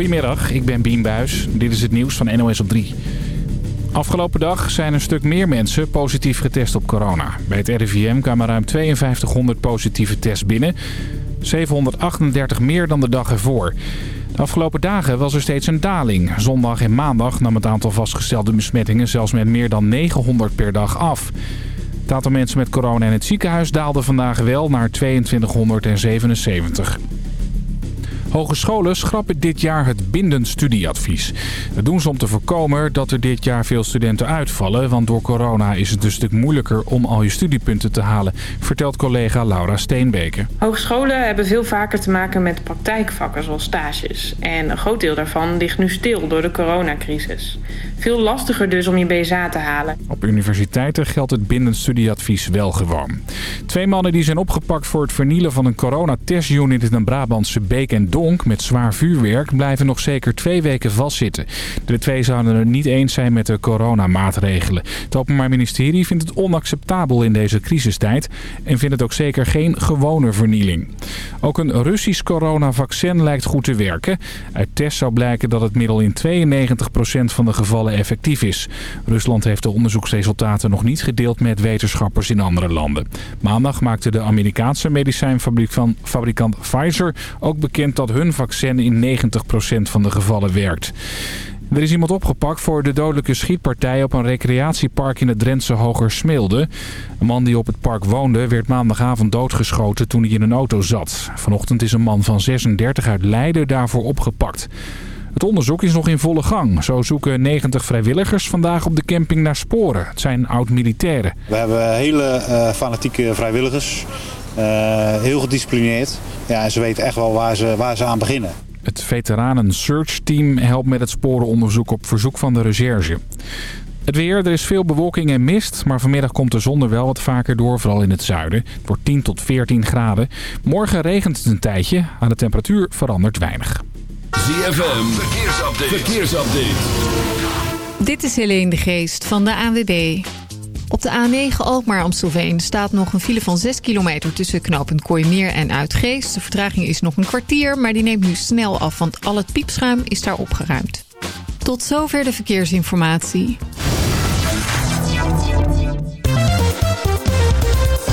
Goedemiddag, ik ben Bien Buis. Dit is het nieuws van NOS op 3. Afgelopen dag zijn een stuk meer mensen positief getest op corona. Bij het RIVM kwamen ruim 5200 positieve tests binnen. 738 meer dan de dag ervoor. De afgelopen dagen was er steeds een daling. Zondag en maandag nam het aantal vastgestelde besmettingen zelfs met meer dan 900 per dag af. Het aantal mensen met corona in het ziekenhuis daalde vandaag wel naar 2277. Hogescholen schrappen dit jaar het bindend studieadvies. Dat doen ze om te voorkomen dat er dit jaar veel studenten uitvallen... want door corona is het een stuk moeilijker om al je studiepunten te halen... vertelt collega Laura Steenbeke. Hogescholen hebben veel vaker te maken met praktijkvakken zoals stages. En een groot deel daarvan ligt nu stil door de coronacrisis. Veel lastiger dus om je BSA te halen. Op universiteiten geldt het bindend studieadvies wel gewoon. Twee mannen die zijn opgepakt voor het vernielen van een coronatestunit in een Brabantse Beek en Met zwaar vuurwerk blijven nog zeker twee weken vastzitten. De twee zouden het niet eens zijn met de coronamaatregelen. Het Openbaar Ministerie vindt het onacceptabel in deze crisistijd en vindt het ook zeker geen gewone vernieling. Ook een Russisch coronavaccin lijkt goed te werken. Uit tests zou blijken dat het middel in 92% van de gevallen effectief is. Rusland heeft de onderzoeksresultaten nog niet gedeeld met wetenschappers in andere landen. Maandag maakte de Amerikaanse medicijnfabrikant Pfizer ook bekend dat hun vaccin in 90% van de gevallen werkt. Er is iemand opgepakt voor de dodelijke schietpartij op een recreatiepark in het Drentse Hogersmeelde. Een man die op het park woonde werd maandagavond doodgeschoten toen hij in een auto zat. Vanochtend is een man van 36 uit Leiden daarvoor opgepakt. Het onderzoek is nog in volle gang. Zo zoeken 90 vrijwilligers vandaag op de camping naar sporen. Het zijn oud-militairen. We hebben hele uh, fanatieke vrijwilligers. Uh, heel gedisciplineerd. Ja, en ze weten echt wel waar ze, waar ze aan beginnen. Het veteranen search team helpt met het sporenonderzoek op verzoek van de recherche. Het weer, er is veel bewolking en mist, maar vanmiddag komt de zon er wel wat vaker door, vooral in het zuiden. Het wordt 10 tot 14 graden. Morgen regent het een tijdje, aan de temperatuur verandert weinig. ZFM, verkeersupdate. verkeersupdate. Dit is Helene de Geest van de ANWB. Op de A9 Alkmaar-Amstelveen staat nog een file van 6 kilometer tussen knooppunt Kooimeer en Uitgeest. De vertraging is nog een kwartier, maar die neemt nu snel af, want al het piepschuim is daar opgeruimd. Tot zover de verkeersinformatie.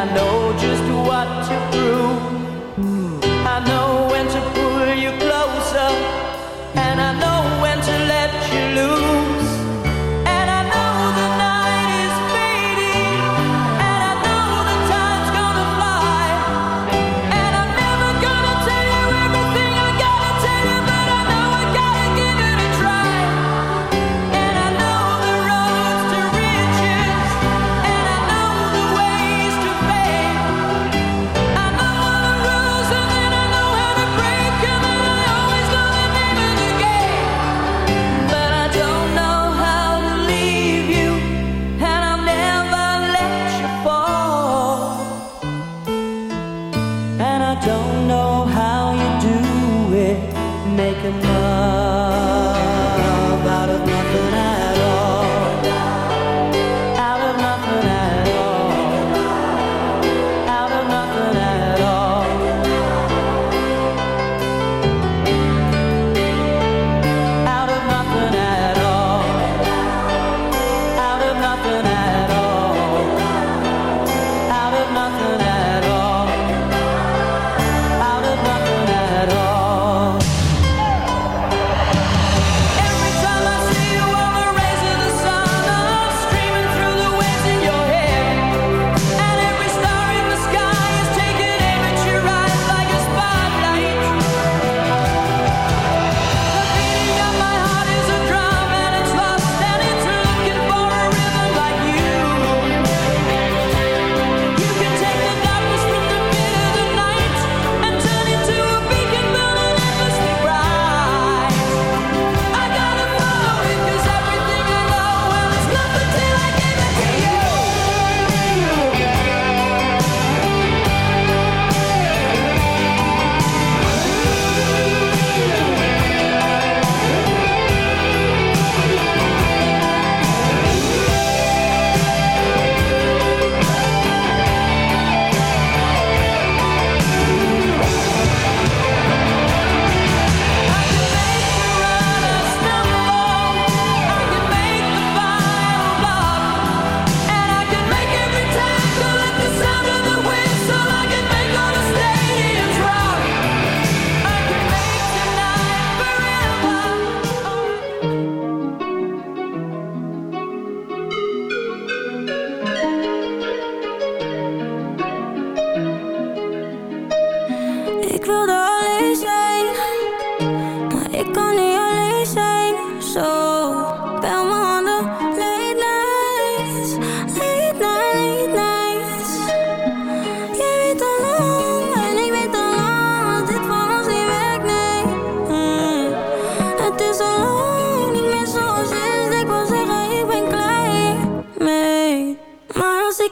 I know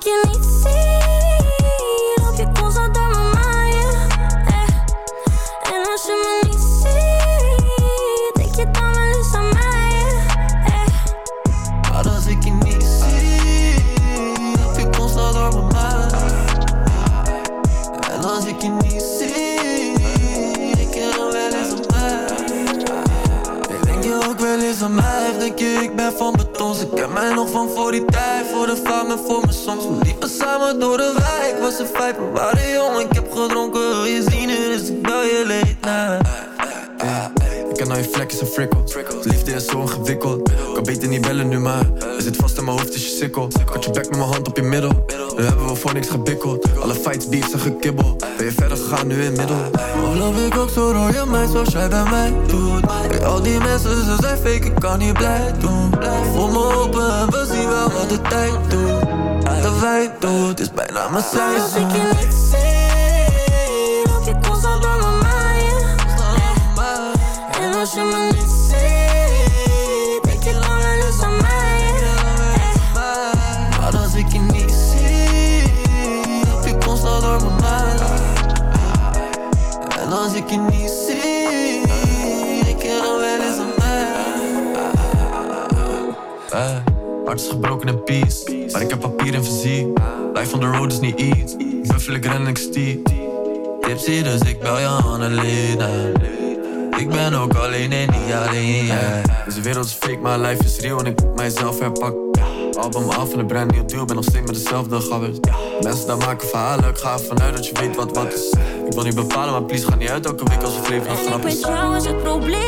you need to see? mij nog van voor die tijd, voor de fame, voor mijn soms. We liepen samen door de wijk, was een vijf, we waren jong. Ik heb gedronken, wil je zien, dus ik bel je leed na. Ik ken nou je vlekken en frikkels. Liefde is zo ingewikkeld. Kan beter niet bellen nu, maar er zit vast in mijn hoofd, is je sikkel. Had je back met mijn hand op je middel. Nu hebben we voor niks gebikkeld. Alle fights, beefs en gekibbel. Ben je verder gegaan nu in middel? Of love ik ook zo door je meid zoals jij bij mij doet? Kijk, al die mensen, ze zijn fake, ik kan niet blij doen. Voel me open en we zien wel wat de tijd doet. De wijn doet, is bijna mijn als ik je seizoen loop constant En als je me niet maar life is real en ik moet mijzelf herpakken. Album af en een brand nieuw deal, ben nog steeds met dezelfde gabbers. Mensen daar maken verhalen, ik ga ervan uit dat je weet wat wat is. Ik wil niet bepalen, maar please ga niet uit elke week als het leven een En ik grap is. trouwens het probleem.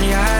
Dan